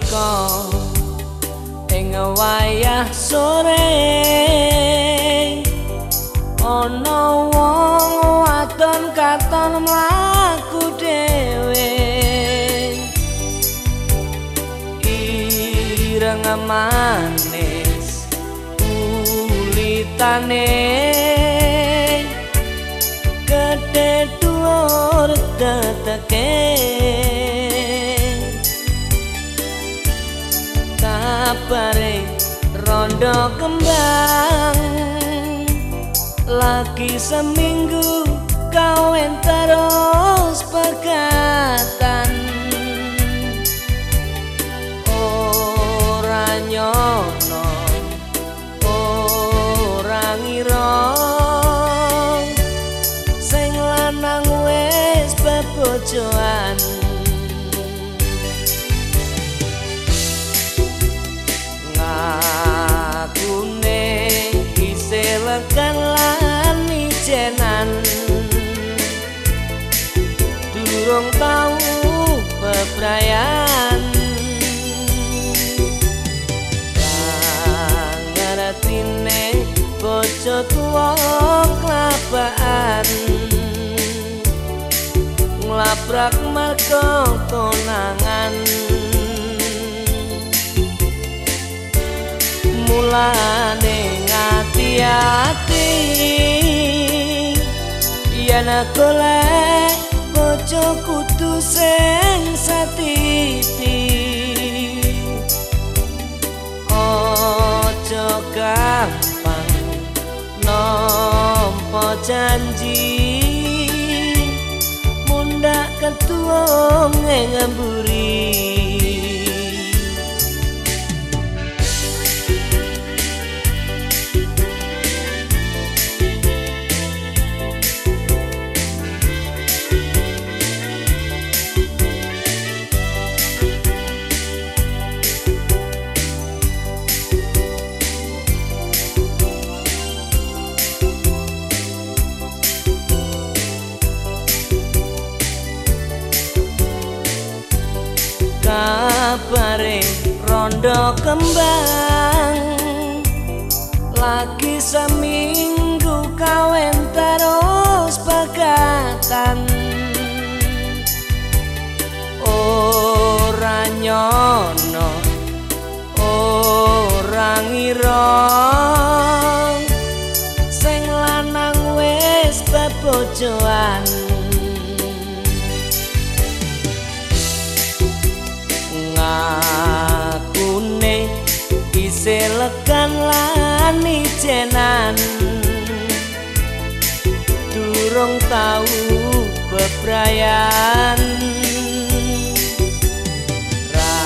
nalika ing wayah sore. Ana wong wadon katon mlaku dhewe. Ireng manis ulitane kabare rondo kembang. Lagi seminggu kawin terus pegatan ora nyono ora ngira sing lanang wis bebojoan isih lekan lan ijenan. Durung tau bebrayan ngertine bojo tuwa klapaan nglabrak marga konangan. Mulane ngati-ati yen golek bojo kudu sing satiti. Ojo gampang nampa janji. Mundak ketua ngemburi rondo kembang. Lagi seminggu kawin terus pegatan lan ijenan durung tau bebrayan ra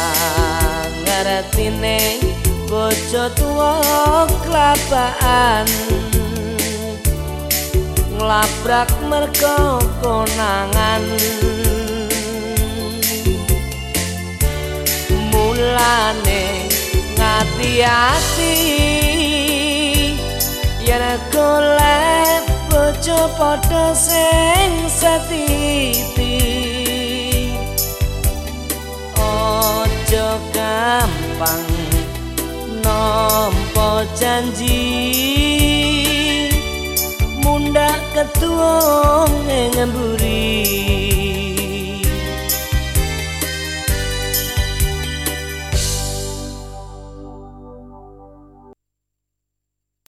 ngertine bojo tuwa klapaan. Nglabrak merga konangan. Mulane ngati-ati yen golek bojo padha sing satiti ojo gampang nampa janji. Mundak ketuwung ngemburi